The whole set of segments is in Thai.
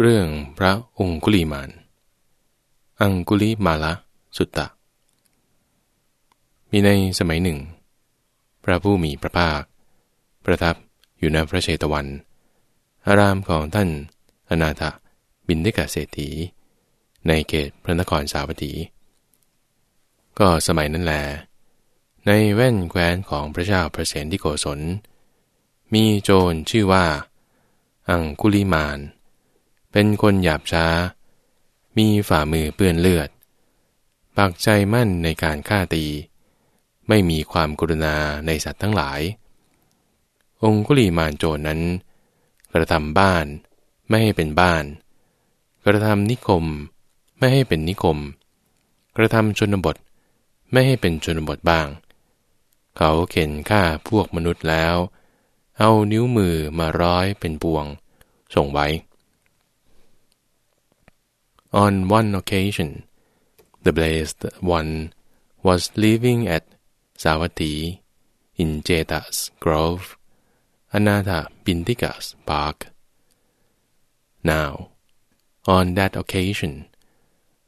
เรื่องพระองคุลีมาน อังกุลิมาละสุตตะ มีในสมัยหนึ่ง พระผู้มีพระภาค ประทับอยู่ณพระเชตวัน อารามของท่านอนาถบินดิกาเศรษฐี ในเขตพระนครสาวัตถี ก็สมัยนั้นแลในแว่นแคว้นของพระเจ้าพระเสนที่โกศล มีโจรชื่อว่า อังคุลิมาน เป็นคนหยาบช้า มีฝ่ามือเปื้อนเลือด ปักใจมั่นในการฆ่าตี ไม่มีความกรุณาในสัตว์ทั้งหลาย องคุลีมานโจรนั้น กระทำบ้านไม่ให้เป็นบ้าน กระทำนิคมไม่ให้เป็นนิคม กระทำชนบทไม่ให้เป็นชนบทบ้าง เขาเข็นฆ่าพวกมนุษย์แล้ว เอานิ้วมือมาร้อยเป็นบวง ส่งไว้ On one occasion, the blessed one was living at Savatthi in Jeta's grove, Anatha Bindika's park. Now, on that occasion,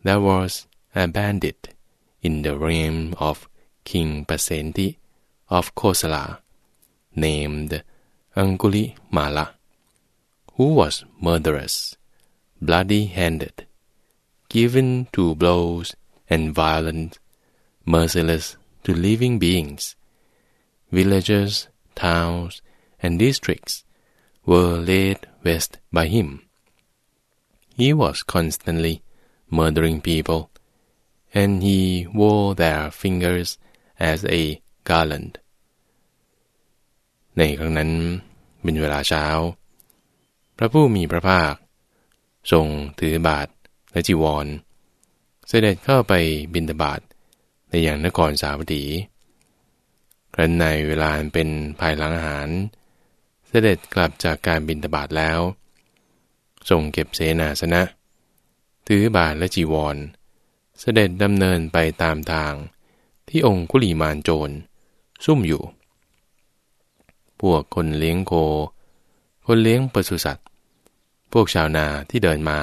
there was a bandit in the realm of King Pasenti of Kosala, named Anguli Mala, who was murderous, bloody-handed, given to blows and violent, merciless to living beings. Villages, towns, and districts were laid waste by him. He was constantly murdering people, and he wore their fingers as a garland. ในครั้งนั้นเป็นเวลาเช้า พระผู้มีพระภาค ทรงถือบาท และจีวร เสด็จเข้าไปบินตบาทในอย่างนครสาวัตถีครั้นในเวลาเป็นภายหลังอาหาร เสด็จกลับจากการบินตบาทแล้วส่งเก็บเสนาสนะ ถือบาทและจีวร เสด็จดำเนินไปตามทางที่องคุลีมานโจร ซุ่มอยู่ พวกคนเลี้ยงโค คนเลี้ยงปศุสัตว์ พวกชาวนาที่เดินมา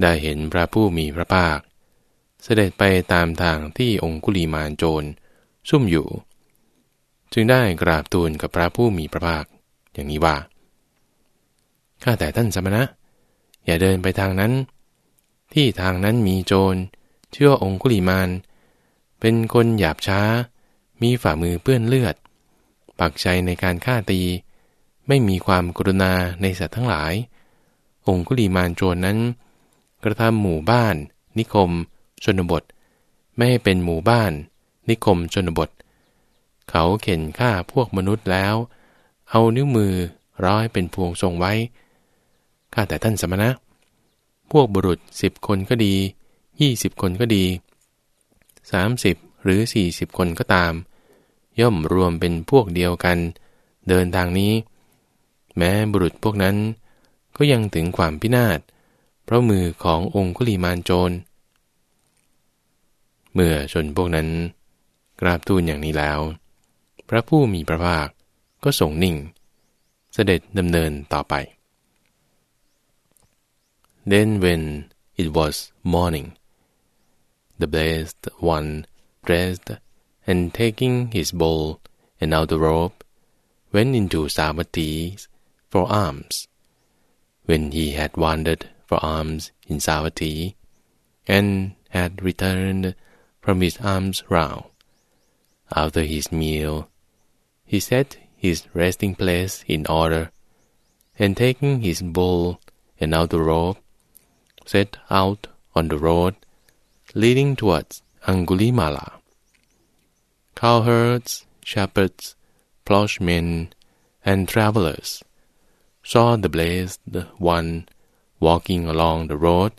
ได้เห็นพระผู้มีพระภาค เสด็จไปตามทางที่องคุลีมานโจรซุ่มอยู่ จึงได้กราบทูลกับพระผู้มีพระภาค อย่างนี้ว่าข้าแต่ท่านสมณะ อย่าเดินไปทางนั้น ที่ทางนั้นมีโจรเชื่อองคุลีมานเป็นคนหยาบช้า มีฝ่ามือเปื้อนเลือด ปักใจในการฆ่าตี ไม่มีความกรุณาในสัตว์ทั้งหลาย องคุลีมานโจรนั้น กระทำหมู่บ้าน นิคม ชนบท ไม่ให้เป็นหมู่บ้าน นิคมชนบท เขาเข็นฆ่าพวกมนุษย์แล้ว เอานิ้วมือร้อยเป็นพวงทรงไว้ข้าแต่ท่านสมณะ พวกบุรุษสิบคนก็ดียี่สิบคนก็ดีสามสิบหรือสี่สิบคนก็ตาม ย่อมรวมเป็นพวกเดียวกัน เดินทางนี้ แม้บุรุษพวกนั้นก็ยังถึงความพินาศ เพราะมือขององคุลีมานโจร เมื่อชนพวกนั้น กราบทูลอย่างนี้แล้ว พระผู้มีพระภาคก็ทรงนิ่ง เสด็จดำเนินต่อไป Then when it was morning the blessed one dressed and taking his bowl and outer robe went into Savatthi for alms when he had wandered for alms in Savatthi, and had returned from his alms round. After his meal, he set his resting place in order, and taking his bowl and outer robe, set out on the road leading towards Angulimala. Cowherds, shepherds, ploughmen, and travelers saw the blessed one walking along the road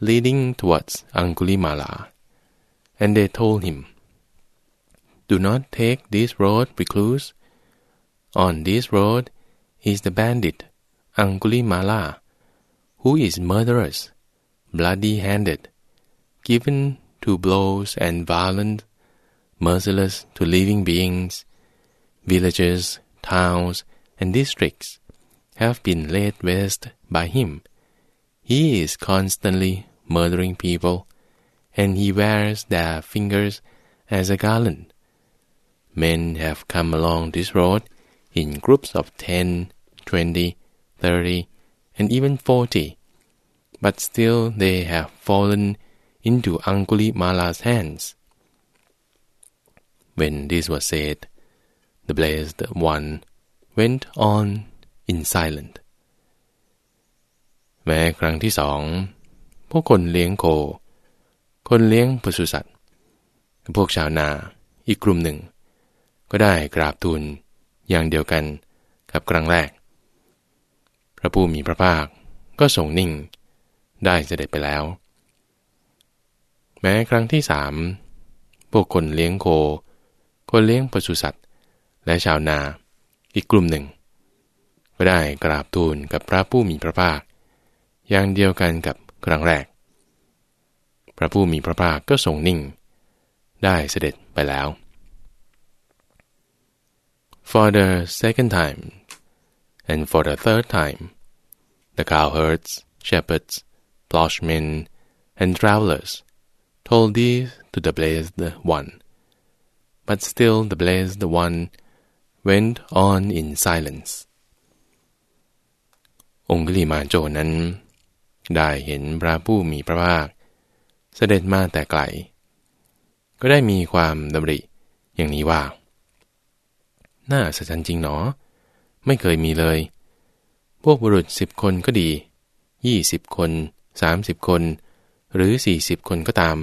leading towards Angulimala, and they told him, Do not take this road, recluse. On this road is the bandit Angulimala, who is murderous, bloody-handed, given to blows and violent, merciless to living beings. Villages, towns, and districts have been laid waste by him he is constantly murdering people, and he wears their fingers as a garland. Men have come along this road in groups of ten, twenty, thirty, and even 40, but still they have fallen into Anguli Mala's hands. When this was said, the blessed one went on in silent แม้ครั้งที่สองพวกคนเลี้ยงโค คนเลี้ยงปศุสัตว์ พวกชาวนาอีกกลุ่มหนึ่ง ก็ได้กราบทูลอย่างเดียวกันกับครั้งแรก พระผู้มีพระภาคก็ทรงนิ่งได้เสด็จไปแล้ว แม้ครั้งที่สามพวกคนเลี้ยงโค คนเลี้ยงปศุสัตว์ และชาวนาอีกกลุ่มหนึ่ง ก็ได้กราบทูลกับพระผู้มีพระภาค อย่างเดียวกันกับครั้งแรก พระผู้มีพระภาคก็ทรงนิ่ง ได้เสด็จไปแล้ว For the second time and for the third time the cowherds, shepherds, ploughmen, and travelers told this to the blessed one. But still the blessed one went on in silence องคุลิมาโจนั้น ได้เห็นพระผู้มีพระภาค เสด็จมาแต่ไกล ก็ได้มีความดำริอย่างนี้ว่า น่าสัจจริงหนอ ไม่เคยมีเลย พวกบุรุษสิบคนก็ดียี่สิบคนสามสิบคน หรือสี่สิบคนก็ตาม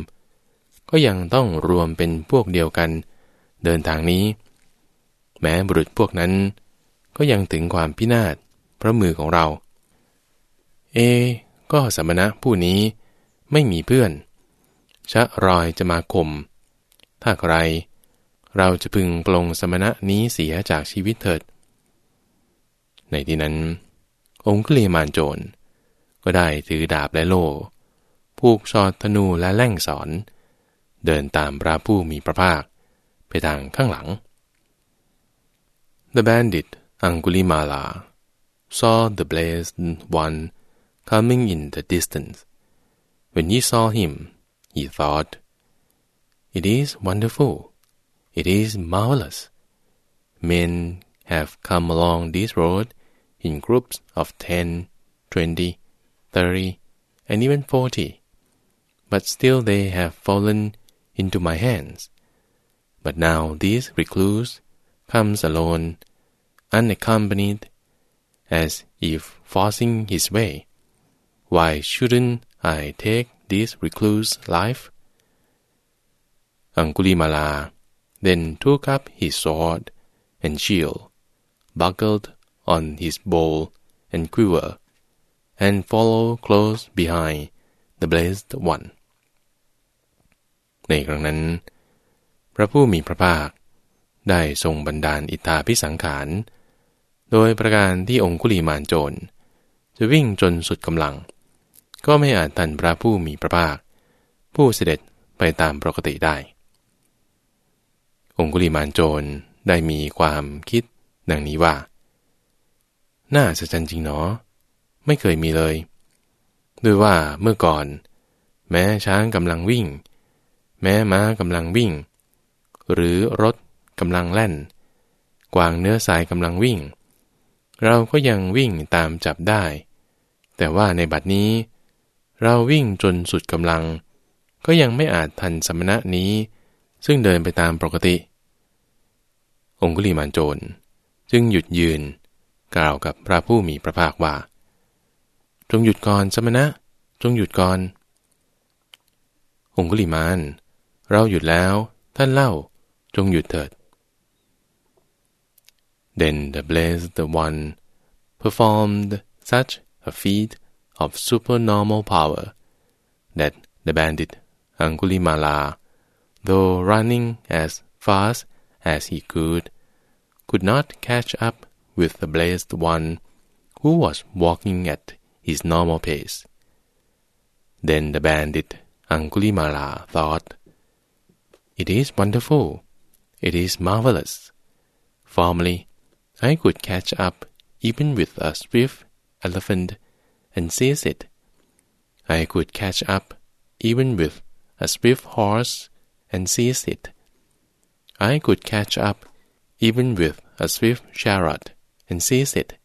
ก็ยังต้องรวมเป็นพวกเดียวกัน เดินทางนี้ แม้บุรุษพวกนั้น ก็ยังถึงความพินาศพระมือของเรา เอ ก็สมณะผู้นี้ไม่มีเพื่อน ชะรอยจะมาข่มถ้าใคร เราจะพึงปลงสมณะนี้เสียจากชีวิตเถิด ในที่นั้น องค์ลีมานโจร ก็ได้ถือดาบและโล่ผูกชอดธนูและแล่งสอน เดินตามพระผู้มีพระภาค ไปทางข้างหลัง The bandit Angulimala saw the blessed one coming in the distance. When he saw him, he thought, It is wonderful. It is marvelous. Men have come along this road in groups of ten, twenty, thirty, and even forty, but still they have fallen into my hands. But now this recluse comes alone, unaccompanied, as if forcing his way. Why shouldn't I take this recluse life? Angulimala then took up his sword and shield, buckled on his bow and quiver, and followed close behind the blessed one. ในครั้งนั้น พระผู้มีพระภาค ได้ทรงบันดาลอิทธาพิสังขาร โดยประการที่องคุลีมานโจร จะวิ่งจนสุดกำลัง ก็ไม่อาจทันพระผู้มีพระภาค ผู้เสด็จไปตามปกติได้ องคุลีมานโจรได้มีความคิดดังนี้ว่า น่าสะใจจริงเนาะไม่เคยมีเลย ด้วยว่าเมื่อก่อน แม้ช้างกำลังวิ่ง แม้ม้ากำลังวิ่ง หรือรถกำลังแล่น กวางเนื้อสายกำลังวิ่ง เราก็ยังวิ่งตามจับได้ แต่ว่าในบัดนี้ เราวิ่งจนสุดกำลัง ก็ยังไม่อาจทันสมณะนี้ ซึ่งเดินไปตามปกติ องคุลีมานโจรจึงหยุดยืน กล่าวกับพระผู้มีพระภาคว่า จงหยุดก่อนสมณะ จงหยุดก่อน องคุลีมาน เราหยุดแล้วท่านเล่าจงหยุดเถิด Then the blessed one performed such a feat of supernormal power that the bandit Angulimala, though running as fast as he could, could not catch up with the blessed one who was walking at his normal pace. Then the bandit Angulimala thought, It is wonderful, it is marvelous. Formerly, I could catch up even with a swift elephant and seize it, I could catch up even with a swift horse and seize it. I could catch up even with a swift chariot and seize it.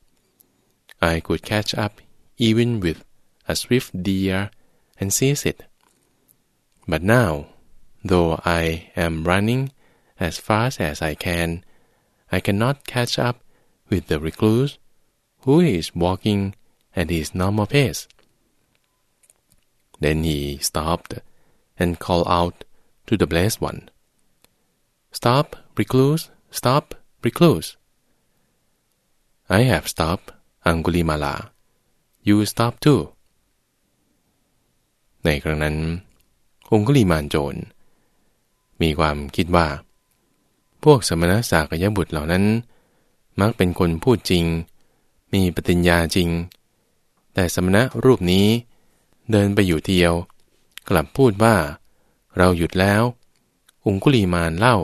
I could catch up even with a swift deer and seize it. But now, though I am running as fast as I can, I cannot catch up with the recluse who is walking at his normal pace. Then he stopped and called out to the blessed one, Stop, recluse, stop, recluse. I have stopped, Angulimala. You stop too. ในครั้งนั้น องคุลีมานโจร มีความคิดว่า พวกสมณะสากยบุตรเหล่านั้น มักเป็นคนพูดจริง มีปฏิญญาจริง แต่สมณะรูปนี้ เดินไปอยู่เดียว กลับพูดว่า เราหยุดแล้วองคุลีมานเล่า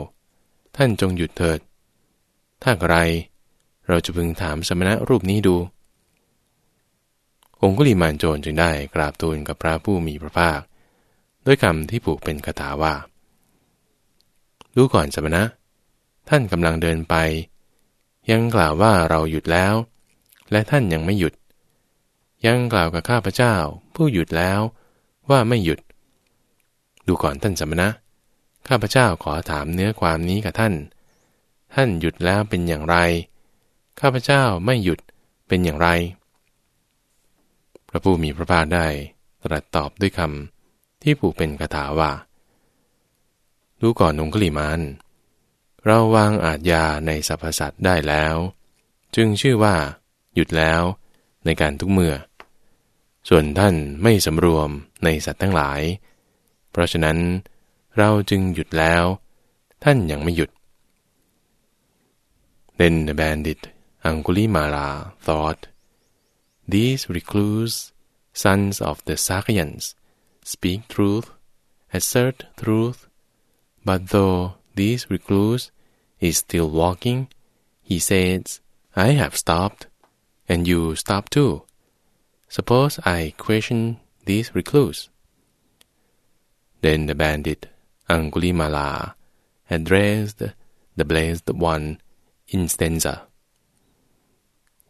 ท่านจงหยุดเถิด ถ้าไร เราจะพึงถามสมณะรูปนี้ดู องคุลีมานโจรจึงได้กราบทูลกับพระผู้มีพระภาค ด้วยคำที่ผูกเป็นคาถาว่า ดูก่อนสมณะ ท่านกำลังเดินไป ยังกล่าวว่าเราหยุดแล้ว และท่านยังไม่หยุด ยังกล่าวกับข้าพเจ้า ผู้หยุดแล้วว่าไม่หยุด ดูก่อนท่านสมณะ ข้าพเจ้าขอถามเนื้อความนี้กับท่าน ท่านหยุดแล้วเป็นอย่างไร ข้าพเจ้าไม่หยุดเป็นอย่างไร พระผู้มีพระภาคได้ตรัสตอบด้วยคำที่ผูกเป็นคาถาว่าดูก่อนองคุลิมานเราวางอาจยาในสรรพสัตว์ได้แล้ว จึงชื่อว่า หยุดแล้ว ในการทุกเมื่อ ส่วนท่านไม่สำรวมในสัตว์ทั้งหลาย เพราะฉะนั้นเราจึงหยุดแล้ว ท่านยังไม่หยุด Then the bandit Angulimala thought, These recluse sons of the Sakyans speak truth, assert truth, but though this recluse is still walking, he says, I have stopped, and you stop too. Suppose I question this recluse. Then the bandit Angulimala addressed the blessed one in stanza.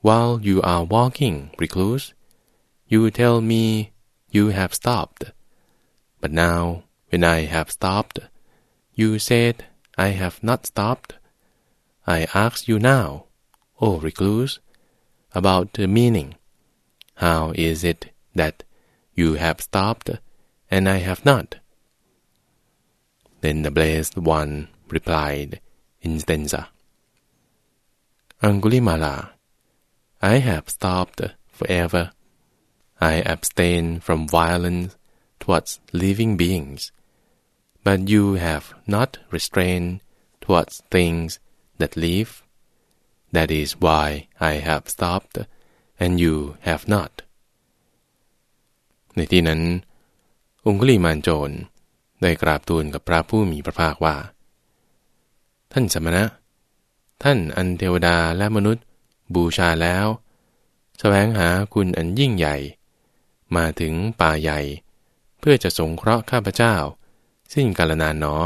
While you are walking, recluse, you tell me you have stopped. But now, when I have stopped, you said I have not stopped. I ask you now, O recluse, about the meaning. How is it that you have stopped and I have not? Then the blessed one replied in stanza. Angulimala, I have stopped forever. I abstain from violence towards living beings, but you have not restrained towards things that live. That is why I have stopped, and you have not. ในที่นั้น องคุลีมานโจรได้กราบทูลกับพระผู้มีพระภาคว่า ท่านสมณะ ท่านอันเทวดาและมนุษย์ บูชาแล้วสแสวงหาคุณอันยิ่งใหญ่ มาถึงป่าใหญ่ เพื่อจะสงเคราะห์ข้าพเจ้า สิ้นกาลนานหนอ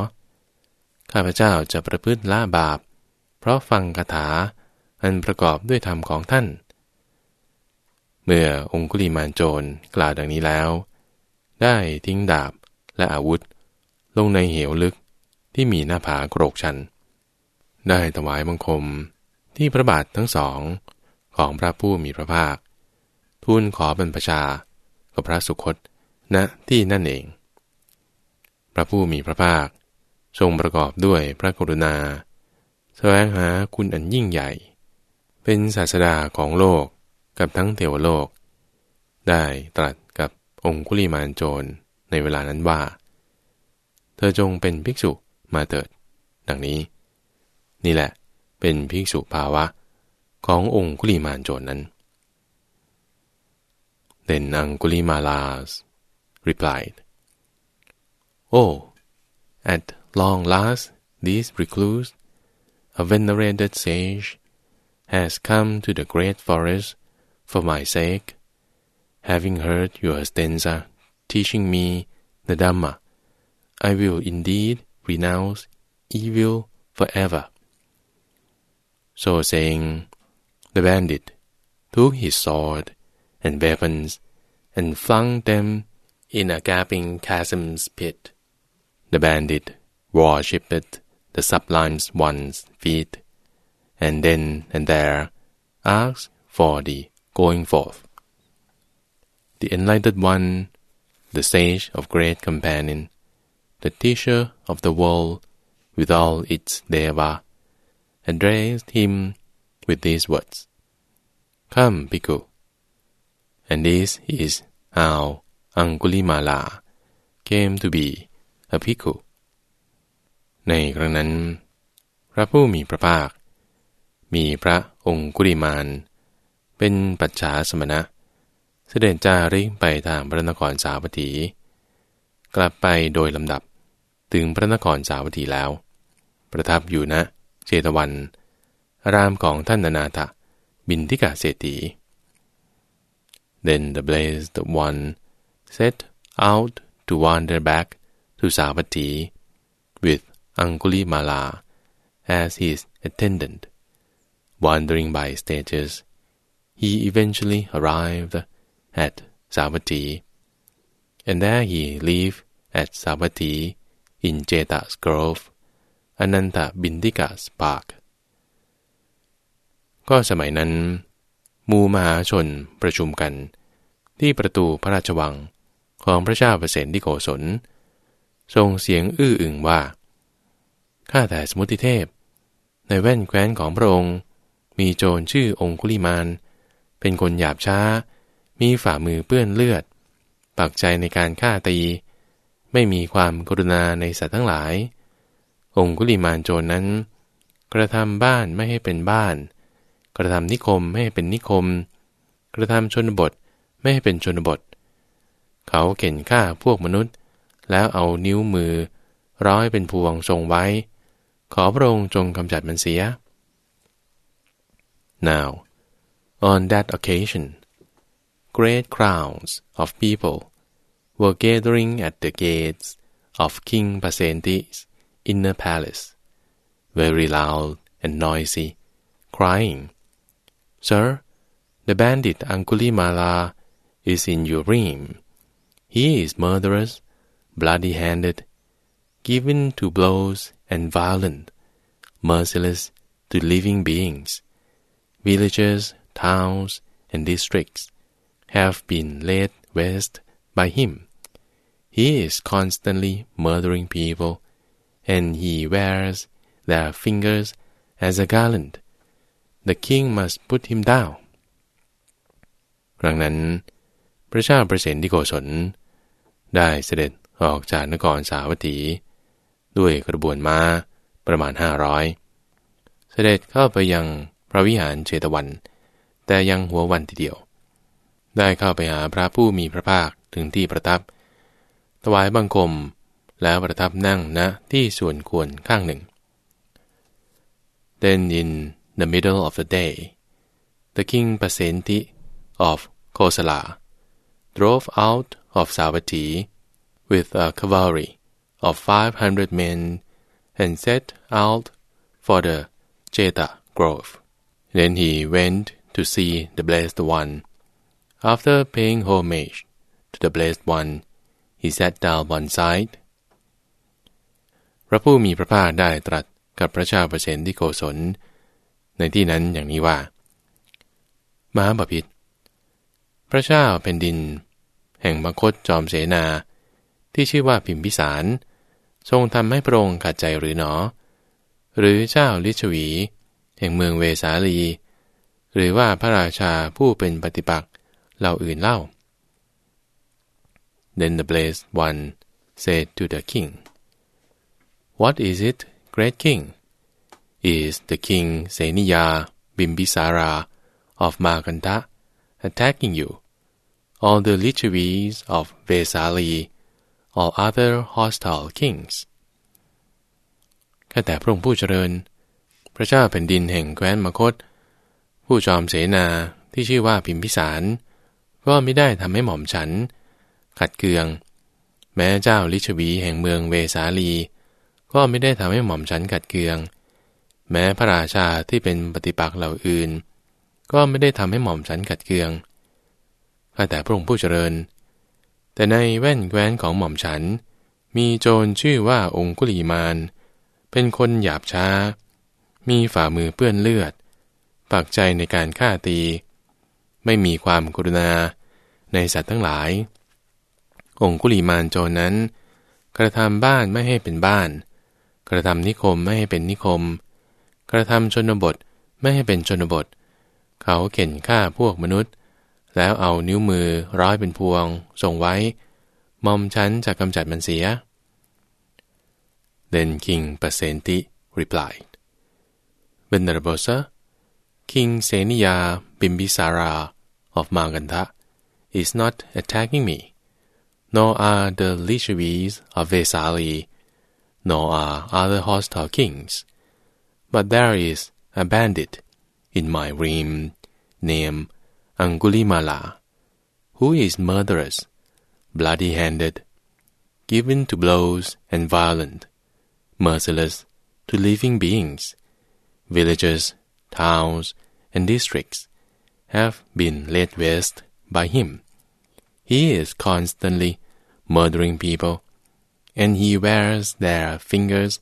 ข้าพเจ้าจะประพฤติละบาป เพราะฟังคาถาอันประกอบด้วยธรรมของท่าน เมื่อองคุลีมานโจรกล่าวดังนี้แล้ว ได้ทิ้งดาบและอาวุธ ลงในเหวลึกที่มีหน้าผาโกรกชัน ได้ถวายบังคมที่พระบาททั้งสองของพระผู้มีพระภาค ทูลขอบรรพชากับพระสุคตณที่นั่นเอง พระผู้มีพระภาค ทรงประกอบด้วยพระกรุณา แสวงหาคุณอันยิ่งใหญ่ เป็นศาสดาของโลก กับทั้งเทวโลก ได้ตรัสกับองคุลิมานโจรในเวลานั้นว่า เธอจงเป็นภิกษุมาเถิด ดังนี้ นี่แหละเป็นภิกษุภาวะขององคุลิมานโจรนั้น Then Angulimalas replied, Oh, at long last this recluse, a venerated sage, has come to the great forest for my sake, having heard your stanza teaching me the Dhamma, I will indeed renounce evil forever. So saying, the bandit took his sword and weapons and flung them in a gaping chasm's pit. The bandit worshipped the sublime one's feet, and then and there asked for the going forth. The enlightened one, the sage of great companion, the teacher of the world with all its deva, addressed him with these words, Come, Bhikkhu. And this is how Angulimala came to be a bhikkhu ในครั้งนั้น พระผู้มีพระภาค มีพระองคุลิมาน เป็นปัจฉาสมณะ เสด็จจาริกไปทางพระนครสาวัตถี กลับไปโดยลำดับถึงพระนครสาวัตถีแล้ว ประทับอยู่ณนะเจตวัน รามของท่านนาถบินทิกาเศรษฐี Then the blessed one set out to wander back to Savatthi with Angulimala as his attendant. Wandering by stages, he eventually arrived at Savatthi, and there he lived at Savatthi in Jeta's Grove, Ananta Bindika's park. ก็สมัยนั้นมูมหาชนประชุมกัน ที่ประตูพระราชวังของพระเจ้าเปรตที่โกศลทรงเสียงอื้ออึงว่า ข้าแต่สมุติเทพ ในแว่นแคว้นของพระองค์ มีโจรชื่อองคุลิมาน เป็นคนหยาบช้า มีฝ่ามือเปื้อนเลือด ปักใจในการฆ่าตี ไม่มีความกรุณาในสัตว์ทั้งหลาย องคุลิมานโจรนั้น กระทำบ้านไม่ให้เป็นบ้าน กระทำนิคมไม่ให้เป็นนิคม กระทำชนบทไม่ให้เป็นชนบท เขาเข็นฆ่าพวกมนุษย์ แล้วเอานิ้วมือ ร้อยเป็นพวงทรงไว้ ขอพระองค์จงกำจัดมันเสีย Now on that occasion great crowds of people were gathering at the gates of King Pasenti's inner palace very loud and noisy crying Sir the bandit Angulimala is in your realm. He is murderous, bloody-handed, given to blows and violent, merciless to living beings. Villages, towns, and districts have been laid waste by him. He is constantly murdering people, and he wears their fingers as a garland. The king must put him down. ครั้งนั้น พระเจ้าประสิทธิโกศล ได้เสด็จออกจากนครสาวัตถี ด้วยกระบวนม้าประมาณห้าร้อยเสด็จเข้าไปยังพระวิหารเชตวัน แต่ยังหัววันทีเดียว ได้เข้าไปหาพระผู้มีพระภาคถึงที่ประทับ ถวายบังคมแล้วประทับนั่งณนะที่ส่วนควรข้างหนึ่ง Then in the middle of the day the king Pasenti of Kosala drove out of Savatthi with a cavalry of five hundred men and set out for the Jeta grove. Then he went to see the Blessed One. After paying homage to the Blessed One, he sat down one side. พระผู้มีพระภาคได้ตรัสกับพระชาประเสนที่โกศล ในที่นั้นอย่างนี้ว่ามาบพิษพระเจ้าแผ่นดิน แห่งมคตจอมเสนา ที่ชื่อว่าพิมพิสาร ทรงทำให้พระองค์ขัดใจหรือหนอ หรือเจ้าลิชวี แห่งเมืองเวสาลี หรือว่าพระราชาผู้เป็นปฏิปักษ์เหล่าอื่นเล่า Then the blessed one said to the king What is it great king Is the king Seniya Bimbisara of Maganta attacking you all the lichavis of Vesali or other hostile kings ข้าแต่พระองค์ผู้เจริญ พระเจ้าแผ่นดินแห่งแคว้นมคต ผู้จอมเสนาที่ชื่อว่าพิมพิสาร ก็ไม่ได้ทำให้หม่อมฉัน ขัดเคือง แม้เจ้าลิชวีแห่งเมืองเวสาลี ก็ไม่ได้ทำให้หม่อมฉันขัดเคือง แม้พระราชาที่เป็นปฏิปักษ์เหล่าอื่น ก็ไม่ได้ทำให้หม่อมฉันขัดเคืองข้าแต่พระองค์ผู้เจริญ แต่ในแว่นแคว้นของหม่อมฉัน มีโจรชื่อว่าองคุลีมาน เป็นคนหยาบช้า มีฝ่ามือเปื้อนเลือด ปักใจในการฆ่าตี ไม่มีความกรุณาในสัตว์ทั้งหลาย องคุลีมานโจรนั้น กระทำบ้านไม่ให้เป็นบ้าน กระทำนิคมไม่ให้เป็นนิคม กระทำชนบทไม่ให้เป็นชนบท เขาเข็นฆ่าพวกมนุษย์ แล้วเอานิ้วมือร้อยเป็นพวงส่งไว้มอมฉันจะกำจัดมันเสีย Then King Pasenti replied, Venerable sir, King Seniya Bimbisara of Magadha is not attacking me, nor are the Lishavis of Vesali, nor are other hostile kings, but there is a bandit in my realm named Angulimala, who is murderous, bloody-handed, given to blows and violent, merciless to living beings, villagers towns, and districts have been laid waste by him. He is constantly murdering people, and he wears their fingers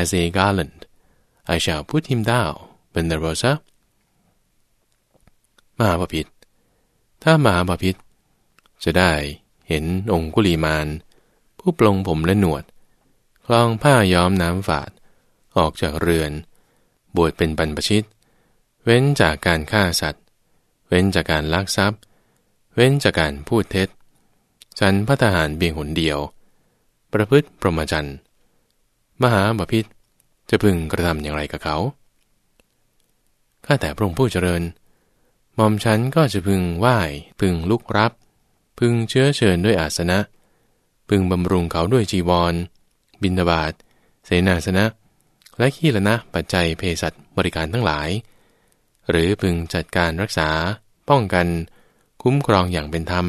as a garland. I shall put him down, Venerable sir. มหาปพิธถ้ามหาปพิธจะได้เห็นองคุลีมานผู้ปลงผมและหนวด คลองผ้าย้อมน้ำฝาด ออกจากเรือน บวชเป็นบรรพชิต เว้นจากการฆ่าสัตว์ เว้นจากการลักทรัพย์ เว้นจากการพูดเท็จ ฉันพระทหารเบียงหนเดียว ประพฤติพรหมจรรย์ มหาบพิษจะพึงกระทำอย่างไรกับเขา ข้าแต่พระองค์ผู้เจริญมอมฉันก็จะพึงไหว้ พึงลุกรับ พึงเชื้อเชิญด้วยอาสนะ พึงบำรุงเขาด้วยจีวร บินดาบาตเสนาสนะ และขี้ละนะปัจจัยเภสัชบริการทั้งหลาย หรือพึงจัดการรักษา ป้องกัน คุ้มครองอย่างเป็นธรรม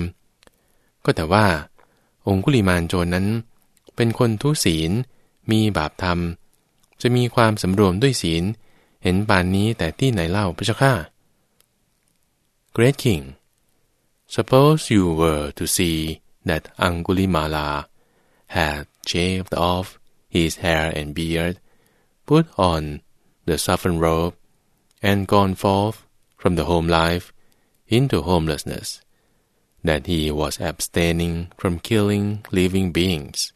ก็แต่ว่า องคุลิมานโจรนั้น เป็นคนทุศีล มีบาปธรรม จะมีความสำรวมด้วยศีล เห็นป่านนี้แต่ที่ไหนเล่าพระเจ้าข้า Great King suppose you were to see that Angulimala had shaved off his hair and beard, put on the saffron robe, and gone forth from the home life into homelessness, that he was abstaining from killing living beings,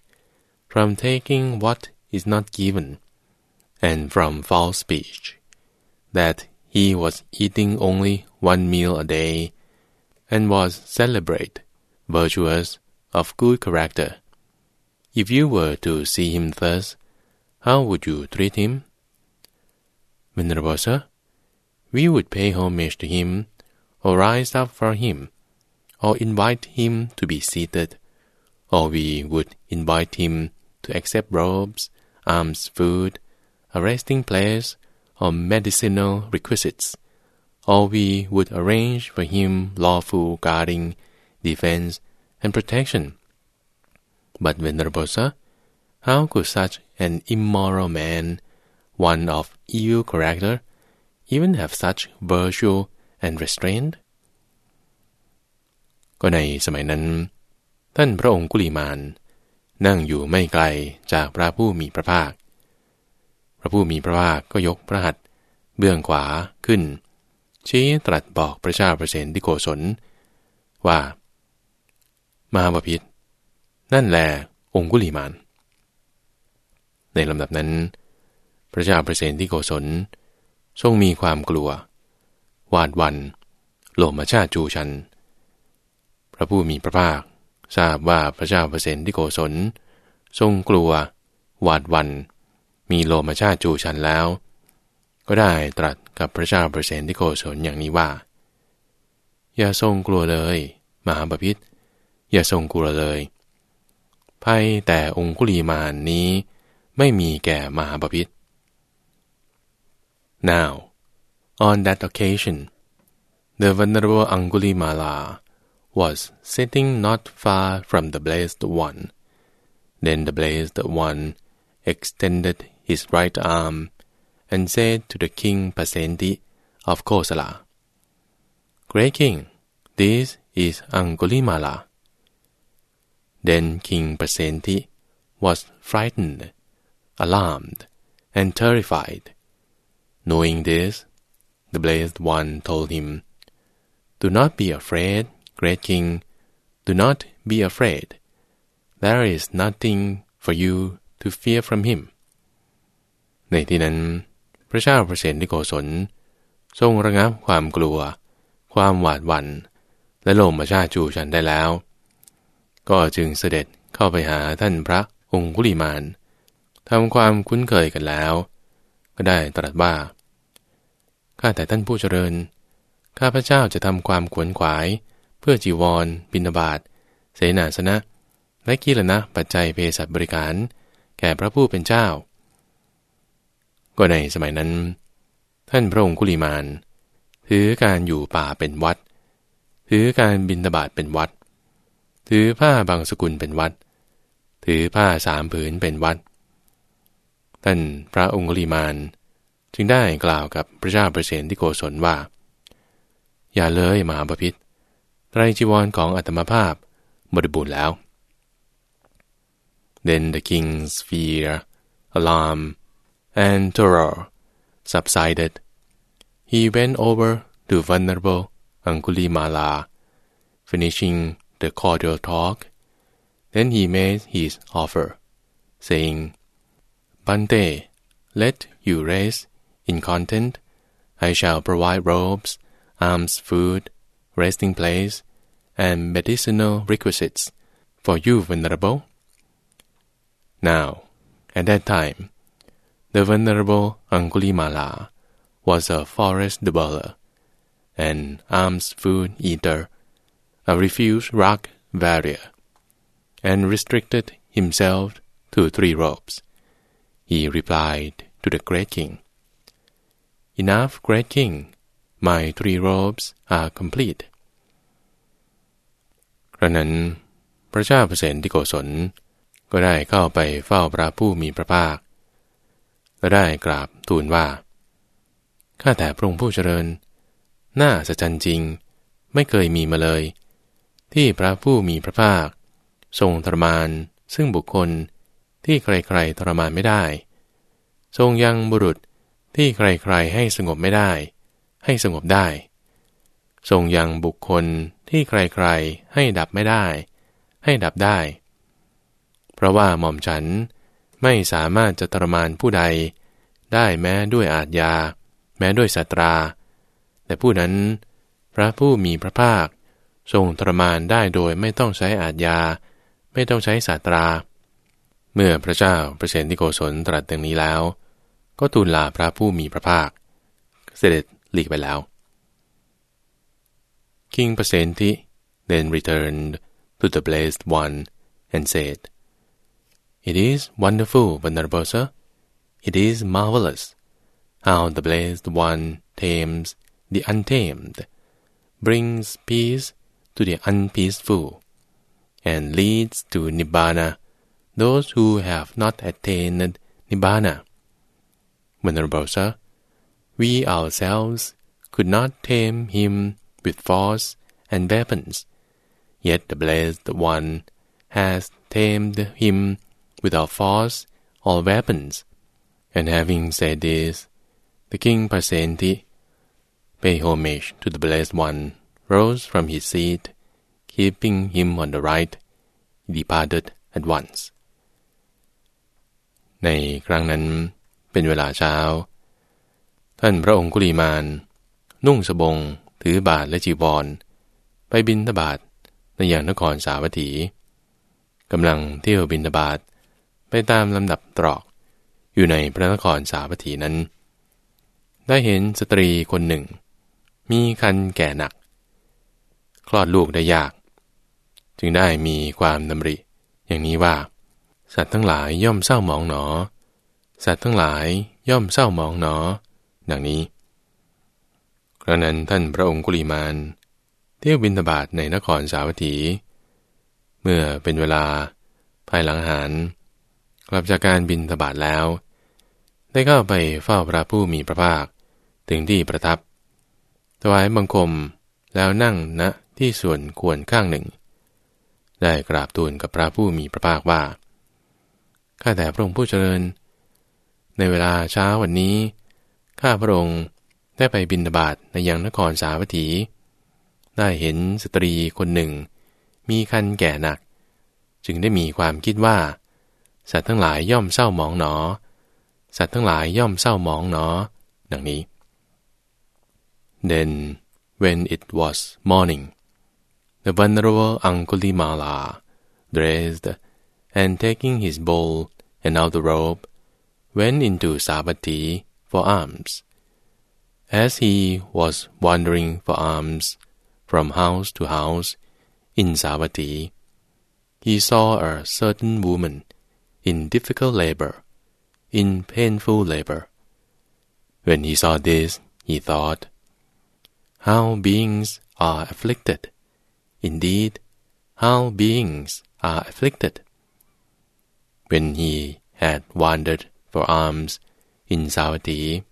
from taking what is not given, and from false speech, that he was eating only one meal a day, and was celebrate, virtuous, of good character. If you were to see him thus, how would you treat him? Venerable sir, we would pay homage to him, or rise up for him, or invite him to be seated, or we would invite him to accept robes, alms, food, a resting place, or medicinal requisites, or we would arrange for him lawful guarding, defense, and protection. But Venerable Sir, how could such an immoral man, one of evil character, even have such virtue and restraint ก็ในสมัยนั้น ท่านพระองค์กุลิมาน นั่งอยู่ไม่ไกลจากพระผู้มีพระภาค พระผู้มีพระภาคก็ยกพระหัตถ์เบื้องขวาขึ้น ชี้ตรัสบอกพระชาประเสนที่โกศล ว่า มาบพิษนั่นแหลองคุลีมาน ในลำดับนั้น พระชาประเสนที่โกศล ทรงมีความกลัว วาดวัน โลมาชาจูชัน พระผู้มีพระภาค ทราบว่าพระเจ้าเปรตที่โกศล ทรงกลัว วาดวัน มีโลมาชาจูชันแล้ว ก็ได้ตรัสกับพระเจ้าเปรตที่โกศลอย่างนี้ว่า อย่าทรงกลัวเลย มหาบพิษอย่าทรงกลัวเลยภัยแต่องคุลีมานนี้ไม่มีแก่มหาบพิษ Now, on that occasion, the Venerable Angulimala was sitting not far from the blessed one. Then the blessed one extended his right arm and said to the king Pasenti of Kosala, Great king, this is Angulimala. Then King Pasenti was frightened, alarmed, and terrified. Knowing this, the blessed one told him, Do not be afraid, great king, do not be afraid. There is nothing for you to fear from him ในที่นั้น พระเจ้าประเสนที่โกศล ทรงระงับความกลัว ความหวาดหวัน่น และลมมาชาจูฉันได้แล้ว ก็จึงเสด็จเข้าไปหาท่านพระองคุลิมานทำความคุ้นเคยกันแล้ว ก็ได้ตรัสว่า ข้าแต่ท่านผู้เจริญ ข้าพระเจ้าจะทำความขวนขวาย เพื่อจีวร บินาบาตเสนาสนะ และกีรณะปัจจัยเภสัชบริการ แก่พระผู้เป็นเจ้า ก็ในสมัยนั้น ท่านพระองคุลิมานถือการอยู่ป่าเป็นวัด ถือการบินตบาตเป็นวัด ถือผ้าบางสกุลเป็นวัด ถือผ้าสามผืนเป็นวัด ท่านพระองคุลิมาน จึงได้กล่าวกับพระเจ้าเปรเสนที่โกศลว่า อย่าเลยมหาปพิธไตรจีวรของอัตมภาพบริบูรณ์แล้ว Then the king's fear, alarm, and terror subsided. He went over to venerable Angulimala, finishing the cordial talk. Then he made his offer, saying, Bante, let you rest in content, I shall provide robes, arms, food, resting place, and medicinal requisites for you, Venerable. Now, at that time, the Venerable Angulimala was a forest dweller, an alms food eater, a refuse rock warrior, and restricted himself to three robes. He replied to the great king, Enough, great king. My three robes are complete. ครั้นั้น พระเจ้าเปรตที่โกศล ก็ได้เข้าไปเฝ้าพระผู้มีพระภาค และได้กราบทูลว่า ข้าแต่พระองค์ผู้เจริญน้าสัจจริง ไม่เคยมีมาเลย ที่พระผู้มีพระภาค ทรงทรมานซึ่งบุคคล ที่ใครๆทรมานไม่ได้ ทรงยังบุรุษที่ใครๆให้สงบไม่ได้ ให้สงบได้ ทรงยังบุคคลที่ใครๆให้ดับไม่ได้ ให้ดับได้ เพราะว่าหม่อมฉันไม่สามารถจะทรมานผู้ใด ได้แม้ด้วยอาทยา แม้ด้วยสัตรา แต่ผู้นั้น พระผู้มีพระภาค ทรงทรมานได้โดยไม่ต้องใช้อาทยา ไม่ต้องใช้สัตรา เมื่อพระเจ้าประเสนที่โกศลตรัสดังนี้แล้ว ก็ทูลลาพระผู้มีพระภาค เสด็จหลีกไปแล้ว King Pasenti then returned to the blessed one and said, It is wonderful, Venerable Sir. It is marvelous how the blessed one tames the untamed, brings peace to the unpeaceful, and leads to Nibbana those who have not attained Nibbana. Venerable we ourselves could not tame him with force and weapons, yet the blessed one has tamed him without force or weapons. And having said this, the king Pasenti, pay homage to the blessed one, rose from his seat, keeping him on the right, departed at once. ในครั้งนั้นเป็นเวลาเช้า ท่านพระองค์กุลีมาน นุ่งสบง ถือบาทและจีวร ไปบินทบาทในอย่างนครสาวัตถีกำลังเที่ยวบินทบาทไปตามลำดับตรอก อยู่ในพระนครสาวัตถีนั้น ได้เห็นสตรีคนหนึ่ง มีคันแก่หนัก คลอดลูกได้ยาก จึงได้มีความดำริ อย่างนี้ว่า สัตว์ทั้งหลายย่อมเศร้าหมองหนอ สัตว์ทั้งหลายย่อมเศร้าหมองหนอ ดังนี้ ครั้นั้นท่านพระองค์กุลีมานเที่ยวบินทบาทในนครสาวัตถี เมื่อเป็นเวลาภายหลังหารกลับจากการบินทบาทแล้ว ได้เข้าไปเฝ้าพระผู้มีพระภาคถึงที่ประทับ ถวายบังคมแล้วนั่งณนะที่ส่วนควรข้างหนึ่ง ได้กราบทูลกับพระผู้มีพระภาคว่า ข้าแต่พระองค์ผู้เจริญ ในเวลาเช้าวันนี้ ข้าพระองค์ได้ไปบินบาตในยังนครสาวัตถี ได้เห็นสตรีคนหนึ่ง มีคันแก่หนัก จึงได้มีความคิดว่า สัตว์ทั้งหลายย่อมเศร้าหมองหนอ สัตว์ทั้งหลายย่อมเศร้าหมองหนอ ดังนี้ Then when it was morning the venerable Angulimala dressed and taking his bowl and of the robe went into Savatthi for alms As he was wandering for alms from house to house in Savatthi, he saw a certain woman in difficult labor, in painful labor. When he saw this, he thought, How beings are afflicted! Indeed, how beings are afflicted! When he had wandered for alms in Savatthi,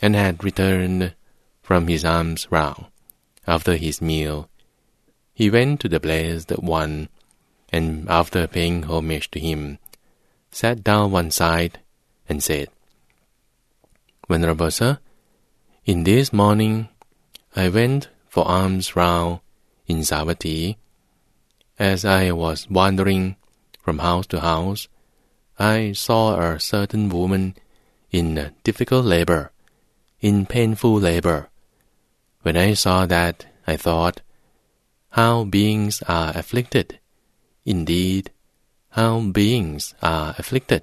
and had returned from his alms round after his meal, he went to the blessed one, and after paying homage to him, sat down one side and said, Venerable sir, in this morning I went for alms round in Savatthi. As I was wandering from house to house, I saw a certain woman in difficult labor in painful labor. When I saw that, I thought, how beings are afflicted. Indeed, how beings are afflicted.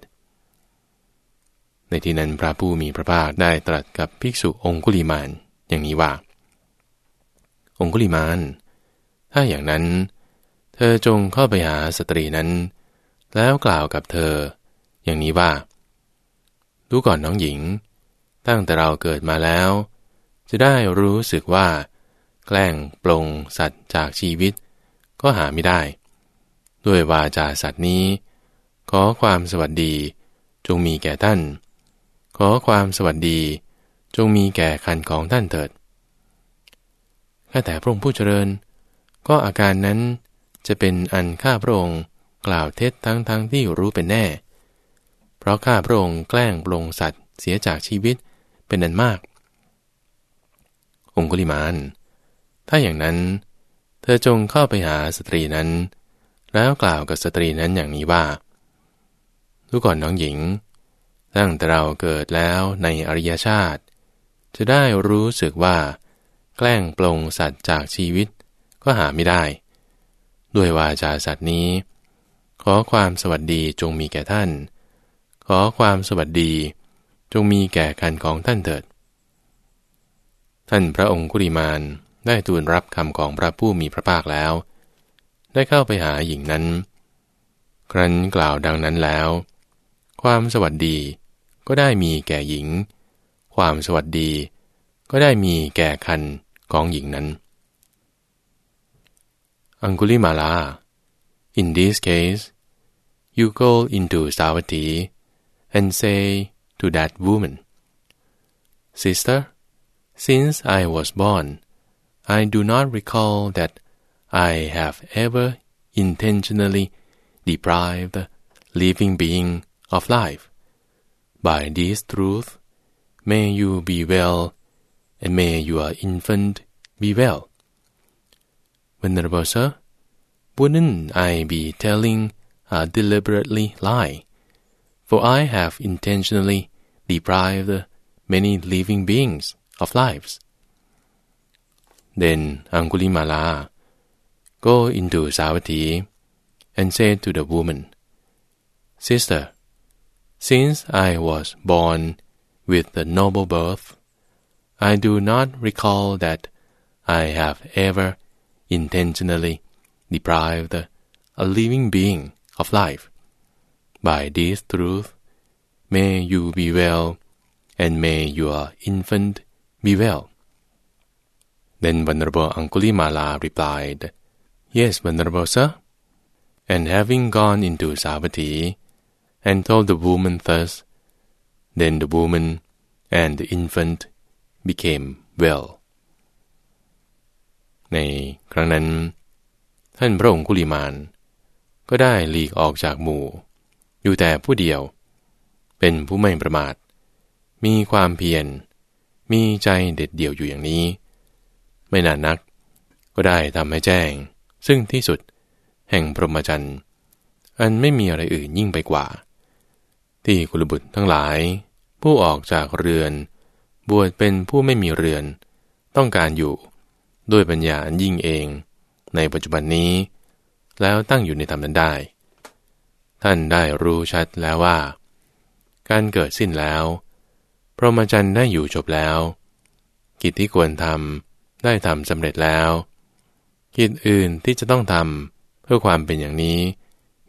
ในที่นั้นพระผู้มีพระภาคได้ตรัสกับภิกษุองคุลิมานอย่างนี้ว่า องคุลิมาน ถ้าอย่างนั้น เธอจงเข้าไปหาสตรีนั้น แล้วกล่าวกับเธอ อย่างนี้ว่า ดูก่อนน้องหญิง ตั้งแต่เราเกิดมาแล้ว จะได้รู้สึกว่า แกล้งปลงสัตว์จากชีวิต ก็หาไม่ได้ ด้วยวาจาสัตว์นี้ ขอความสวัสดีจงมีแก่ท่าน ขอความสวัสดี จงมีแก่คันของท่านเถิดข้าแต่พระองค์ผู้เจริญ ก็อาการนั้นจะเป็นอันข้าพระองค์ กล่าวเท็จทั้งทั้งที่รู้เป็นแน่ เพราะข้าพระองค์แกล้งปลงสัตว์เสียจากชีวิตเป็นนันมาก องคุลิมาน ถ้าอย่างนั้น เธอจงเข้าไปหาสตรีนั้น แล้วกล่าวกับสตรีนั้นอย่างนี้ว่าดูก่อนน้องหญิง ตั้งแต่เราเกิดแล้วในอริยชาติ จะได้รู้สึกว่า แกล้งปลงสัตว์จากชีวิตก็หาไม่ได้ ด้วยวาจาสัตว์นี้ ขอความสวัสดีจงมีแก่ท่าน ขอความสวัสดี จงมีแก่คันของท่านเถิด ท่านพระองคุริมานได้ทูลรับคำของพระผู้มีพระภาคแล้ว ได้เข้าไปหาหญิงนั้น ครั้นกล่าวดังนั้นแล้ว ความสวัสดีก็ได้มีแก่หญิง ความสวัสดีก็ได้มีแก่คันของหญิงนั้น อังคุลิมาลา in this case you go into Savatthi and say to that woman. Sister, since I was born, I do not recall that I have ever intentionally deprived living being of life. By this truth, may you be well, and may your infant be well. Venerable sir, wouldn't I be telling a deliberately lie? For I have intentionally deprived many living beings of lives. Then Angulimala go into Savatthi and said to the woman, Sister, since I was born with the noble birth, I do not recall that I have ever intentionally deprived a living being of life. By this truth, May you be well, and may your infant be well. Then Venerable Angulimala replied, Yes, Venerable Sir. And having gone into Savatthi, and told the woman thus, then the woman and the infant became well ในครั้งนั้น ท่านพระองค์กุลิมาน ก็ได้หลีกออกจากหมู่ อยู่แต่ผู้เดียว เป็นผู้ไม่ประมาท มีความเพียร มีใจเด็ดเดี่ยวอยู่อย่างนี้ ไม่นานนัก ก็ได้ทำให้แจ้ง ซึ่งที่สุดแห่งพรหมจรรย์ อันไม่มีอะไรอื่นยิ่งไปกว่า ที่กุลบุตรทั้งหลาย ผู้ออกจากเรือน บวชเป็นผู้ไม่มีเรือน ต้องการอยู่ ด้วยปัญญาอันยิ่งเอง ในปัจจุบันนี้ แล้วตั้งอยู่ในธรรมนั้นได้ ท่านได้รู้ชัดแล้วว่า การเกิดสิ้นแล้ว พรหมจรรย์ได้อยู่จบแล้ว กิจที่ควรทำได้ทำสำเร็จแล้ว กิจอื่นที่จะต้องทำเพื่อความเป็นอย่างนี้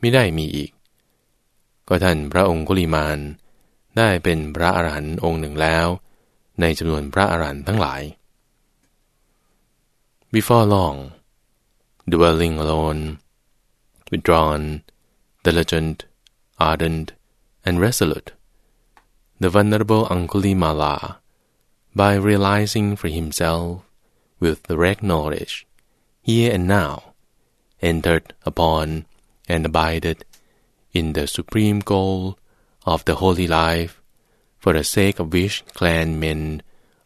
ไม่ได้มีอีก ก็ท่านพระองค์กุลิมานได้เป็นพระอรหันต์องค์หนึ่งแล้ว ในจำนวนพระอรหันต์ทั้งหลาย Before long dwelling alone withdrawn diligent ardent and resolute the venerable Angulimala by realizing for himself with direct knowledge here and now entered upon and abided in the supreme goal of the holy life, for the sake of which clan men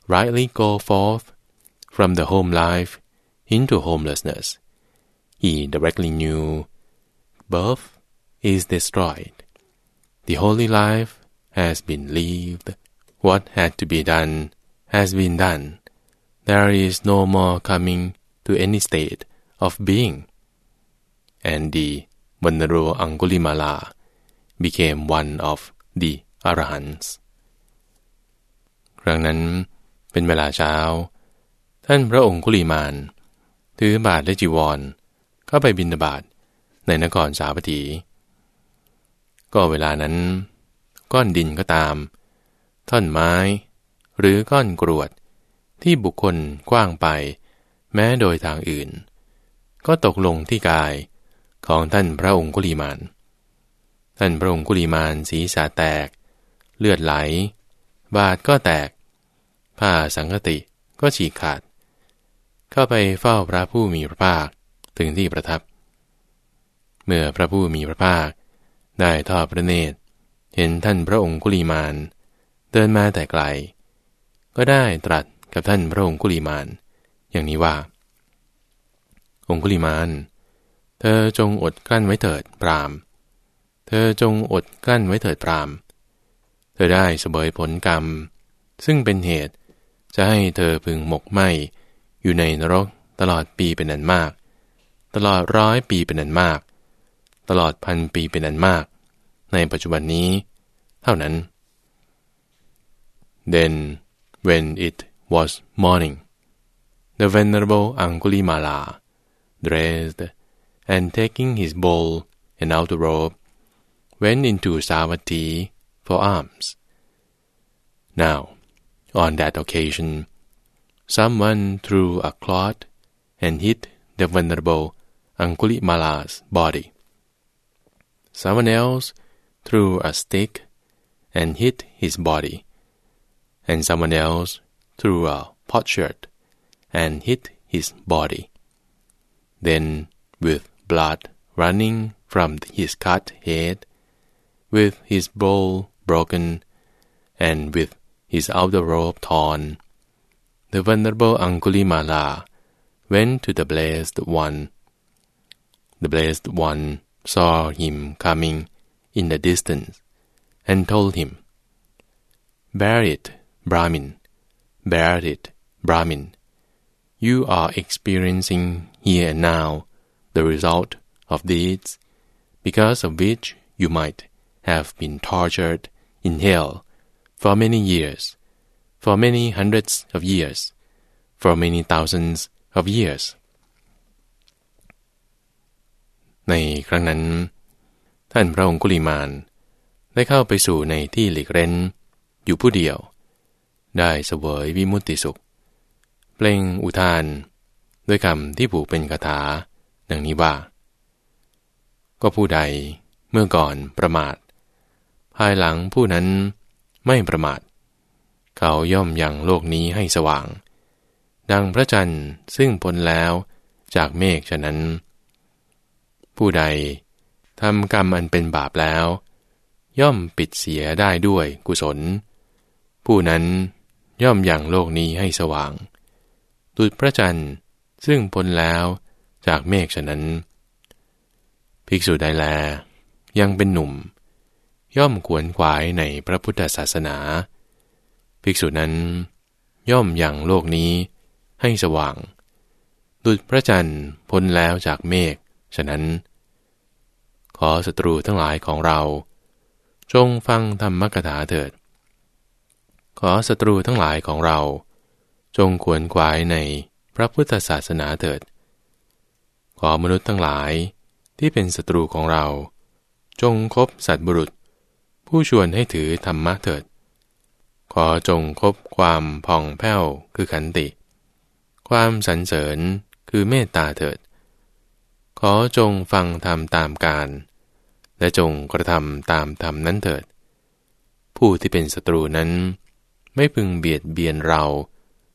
rightly go forth from the home life into homelessness He directly knew birth is destroyed. The holy life has been lived. What had to be done has been done. There is no more coming to any state of being. And the Venerable Angulimala became one of the Arahants ครั้งนั้นเป็นเวลาเช้า ท่านพระองค์กุลีมาน ถือบาทและจีวร เข้าไปบินบาตในนครสาวัตถี ก็เวลานั้น ก้อนดินก็ตาม ท่อนไม้ หรือก้อนกรวด ที่บุคคลกว้างไป แม้โดยทางอื่น ก็ตกลงที่กายของท่านพระองคุลีมาน ท่านพระองคุลีมานศีรษะแตก เลือดไหล บาดก็แตก ผ้าสังกติก็ฉีกขาด เข้าไปเฝ้าพระผู้มีพระภาค ถึงที่ประทับ เมื่อพระผู้มีพระภาค ได้ทอดพระเนตร เห็นท่านพระองค์กุลีมานเดินมาแต่ไกล ก็ได้ตรัสกับท่านพระองค์กุลีมานอย่างนี้ว่า องคุลิมานเธอจงอดกลั้นไว้เถิดปราม เธอจงอดกลั้นไว้เถิดพราม เธอได้เสบยผลกรรม ซึ่งเป็นเหตุจะให้เธอพึงหมกไหมอยู่ในนรกตลอดปีเป็นนันมาก ตลอดร้อยปีเป็นนันมาก ตลอดพันปีเป็นนันมาก ในปัจจุบันนี้ เท่านั้น Then when it was morning the venerable Angulimala dressed and taking his bowl and outer robe went into Savatthi for alms. Now, on that occasion, someone threw a cloth and hit the venerable Angulimala's body. Someone else threw a stick and hit his body, and someone else threw a potsherd and hit his body. Then, with blood running from his cut head, with his bowl broken, and with his outer robe torn, the venerable Angulimala went to the blessed one. The blessed one saw him coming in the distance, and told him, "Bear it, Brahmin, bear it, Brahmin. You are experiencing here and now the result of deeds, because of which you might have been tortured in hell for many years, for many hundreds of years, for many thousands of years. ในครั้งนั้น ท่านพระองคุลิมานได้เข้าไปสู่ในที่หลีกเร้น อยู่ผู้เดียว ได้เสวยวิมุตติสุข เปล่งอุทาน ด้วยคำที่ผูกเป็นคาถาดังนี้ว่า ก็ผู้ใดเมื่อก่อนประมาท ภายหลังผู้นั้นไม่ประมาท เขาย่อมยังโลกนี้ให้สว่าง ดังพระจันทร์ซึ่งพ้นแล้วจากเมฆฉะนั้น ผู้ใดทำกรรมอันเป็นบาปแล้ว ย่อมปิดเสียได้ด้วยกุศล ผู้นั้นย่อมยังโลกนี้ให้สว่าง ดุจพระจันทร์ซึ่งพ้นแล้วจากเมฆฉะนั้น ภิกษุใดแล ยังเป็นหนุ่ม ย่อมขวนขวายในพระพุทธศาสนา ภิกษุนั้น ย่อมยังโลกนี้ให้สว่าง ดุจพระจันทร์พ้นแล้วจากเมฆ ฉะนั้น ขอศัตรูทั้งหลายของเรา จงฟังธรรมกถาเถิด ขอศัตรูทั้งหลายของเรา จงขวนขวายในพระพุทธศาสนาเถิด ขอมนุษย์ทั้งหลายที่เป็นศัตรูของเรา จงคบสัตบุรุษ ผู้ชวนให้ถือธรรมะเถิด ขอจงคบความผ่องแผ้วคือขันติ ความสรรเสริญคือเมตตาเถิด ขอจงฟังธรรมตามการ และจงกระทำตามธรรมนั้นเถิด ผู้ที่เป็นศัตรูนั้น ไม่พึงเบียดเบียนเรา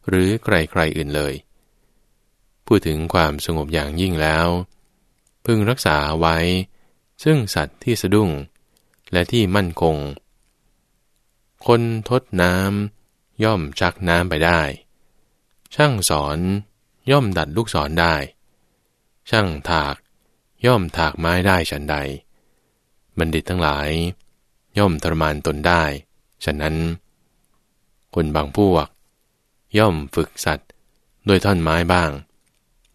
หรือใครๆอื่นเลย พูดถึงความสงบอย่างยิ่งแล้ว พึงรักษาไว้ ซึ่งสัตว์ที่สะดุ้ง และที่มั่นคง คนทดน้ำย่อมชักน้ำไปได้ ช่างสอนย่อมดัดลูกศรได้ ช่างถาก ย่อมถากไม้ได้ฉันใด บัณฑิตทั้งหลาย ย่อมทรมานตนได้ ฉะนั้น คนบางพวก ย่อมฝึกสัตว์ด้วยท่อนไม้บ้าง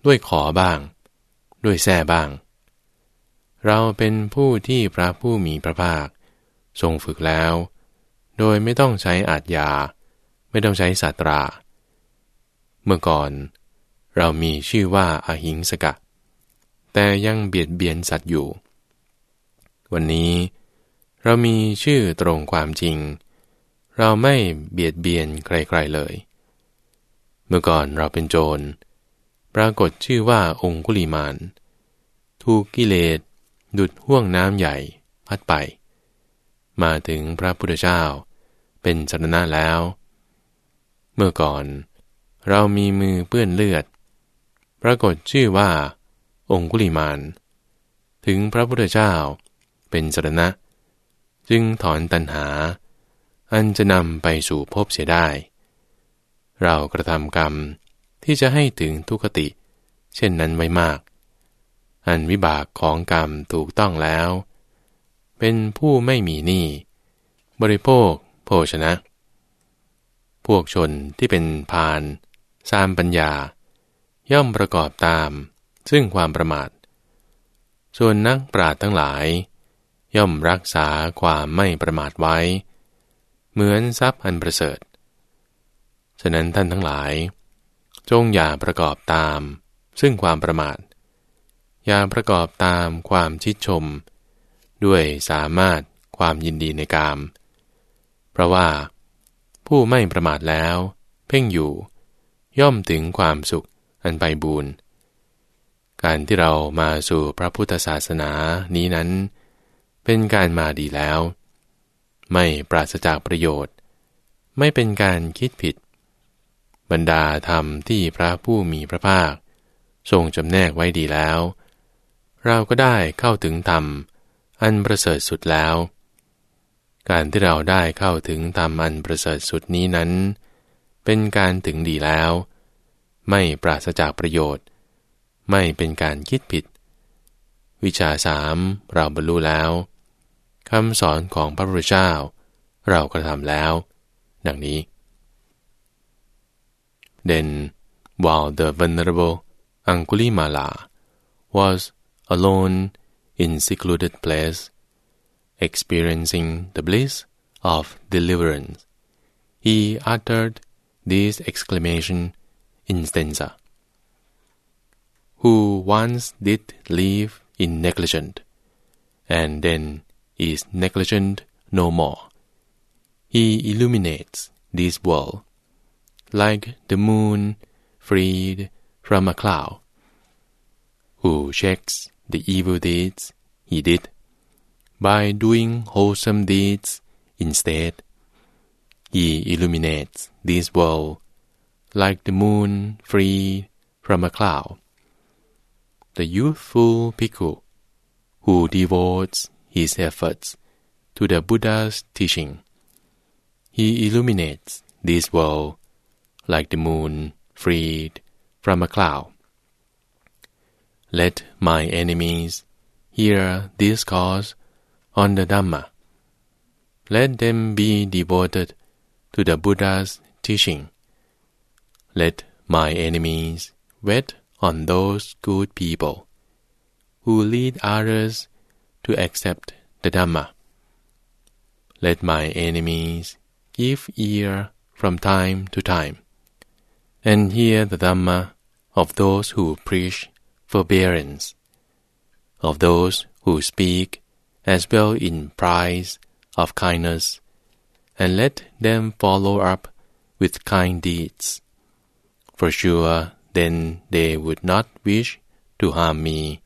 ด้วยขอบ้าง ด้วยแส่บ้าง เราเป็นผู้ที่พระผู้มีพระภาค ทรงฝึกแล้ว โดยไม่ต้องใช้อาจยา ไม่ต้องใช้สัตรา เมื่อก่อนเรามีชื่อว่าอาหิงสกะ แต่ยังเบียดเบียนสัตว์อยู่ วันนี้เรามีชื่อตรงความจริง เราไม่เบียดเบียนใครๆเลย เมื่อก่อนเราเป็นโจร ปรากฏชื่อว่าองคุลีมาน ถูกกิเลสดุดห่วงน้ำใหญ่พัดไป มาถึงพระพุทธเจ้า เป็นสรณะแล้ว เมื่อก่อน เรามีมือเปื้อนเลือด ปรากฏชื่อว่า องคุลีมาน ถึงพระพุทธเจ้าเป็นสรณะ จึงถอนตัณหา อันจะนำไปสู่ภพเสียได้ เรากระทำกรรมที่จะให้ถึงทุกติ เช่นนั้นไว้มาก อันวิบากของกรรมถูกต้องแล้ว เป็นผู้ไม่มีหนี้บริโภค โภชนะ พวกชนที่เป็นพานสามปัญญา ย่อมประกอบตาม ซึ่งความประมาท ส่วนนักปราดทั้งหลาย ย่อมรักษาความไม่ประมาทไว้ เหมือนทรัพย์อันประเสริฐ ฉะนั้นท่านทั้งหลาย จงอย่าประกอบตาม ซึ่งความประมาท อย่าประกอบตามความชิดชม ด้วยสามารถความยินดีในกาม เพราะว่าผู้ไม่ประมาทแล้ว เพ่งอยู่ ย่อมถึงความสุขอันไปบูรณ์ การที่เรามาสู่พระพุทธศาสนานี้นั้น เป็นการมาดีแล้ว ไม่ปราศจากประโยชน์ ไม่เป็นการคิดผิด บรรดาธรรมที่พระผู้มีพระภาค ทรงจำแนกไว้ดีแล้ว เราก็ได้เข้าถึงธรรม อันประเสริฐสุดแล้ว การที่เราได้เข้าถึงธรรมอันประเสริฐสุดนี้นั้น เป็นการถึงดีแล้ว ไม่ปราศจากประโยชน์ ไม่เป็นการคิดผิด วิชาสามเราบรรลุแล้วคำสอนของพระพุทธเจ้า เรากระทำแล้ว ดังนี้ Then, while the venerable Angulimala was alone in secluded place, experiencing the bliss of deliverance, he uttered this exclamation in stanza. Who once did live in negligent, and then is negligent no more. He illuminates this world like the moon freed from a cloud, who checks the evil deeds he did by doing wholesome deeds instead. He illuminates this world like the moon freed from a cloud. The youthful Bhikkhu who devotes his efforts to the Buddha's teaching. He illuminates this world like the moon freed from a cloud. Let my enemies hear discourse on the Dhamma. Let them be devoted to the Buddha's teaching. Let my enemies wait on those good people who lead others to accept the Dhamma. Let my enemies give ear from time to time, and hear the Dhamma of those who preach forbearance, of those who speak as well in praise of kindness, and let them follow up with kind deeds. For sure, then they would not wish to harm me,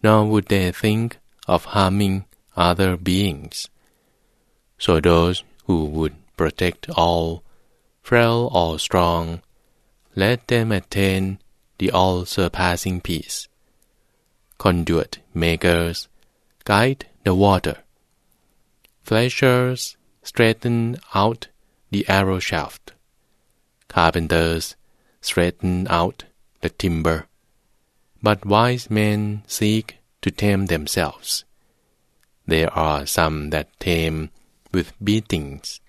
nor would they think of harming other beings. So those who would protect all, frail or strong, let them attain the all-surpassing peace. Conduit makers, guide the water. Fleshers straighten out the arrow shaft. Carpenters straighten out the timber. But wise men seek to tame themselves. There are some that tame with beatings,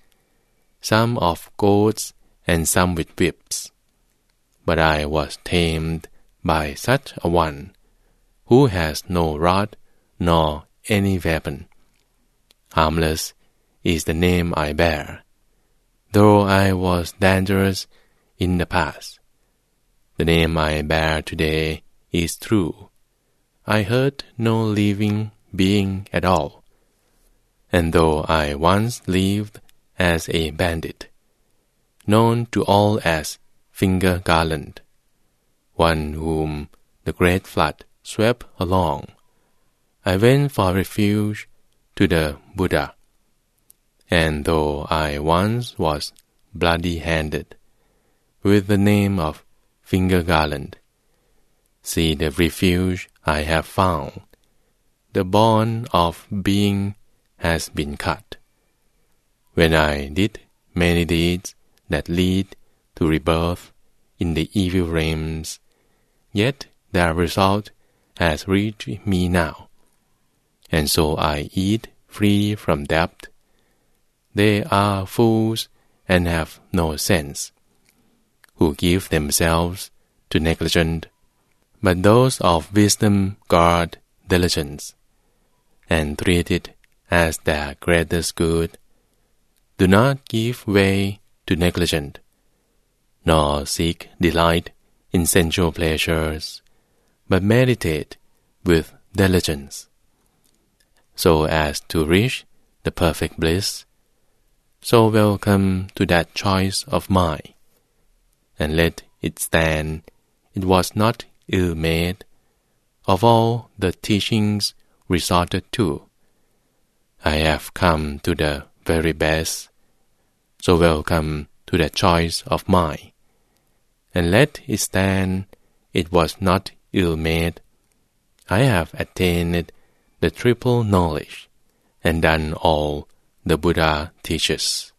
some of goads and some with whips. But I was tamed by such a one, who has no rod nor any weapon. Harmless is the name I bear, though I was dangerous in the past. The name I bear today is true. I hurt no living being at all. And though I once lived as a bandit, known to all as Finger Garland, one whom the great flood swept along, I went for refuge to the Buddha. And though I once was bloody-handed, with the name of Finger Garland, see the refuge I have found. The bond of being has been cut. When I did many deeds that lead to rebirth in the evil realms, yet their result has reached me now, and so I eat free from debt. They are fools and have no sense, who give themselves to negligent but those of wisdom guard diligence, and treat it as their greatest good. Do not give way to negligence, nor seek delight in sensual pleasures, but meditate with diligence, so as to reach the perfect bliss. So welcome to that choice of mine, and let it stand. It was not ill-made, of all the teachings resorted to. I have come to the very best, so welcome to the choice of mine, and let it stand. It was not ill-made. I have attained the triple knowledge, and done all the Buddha teaches.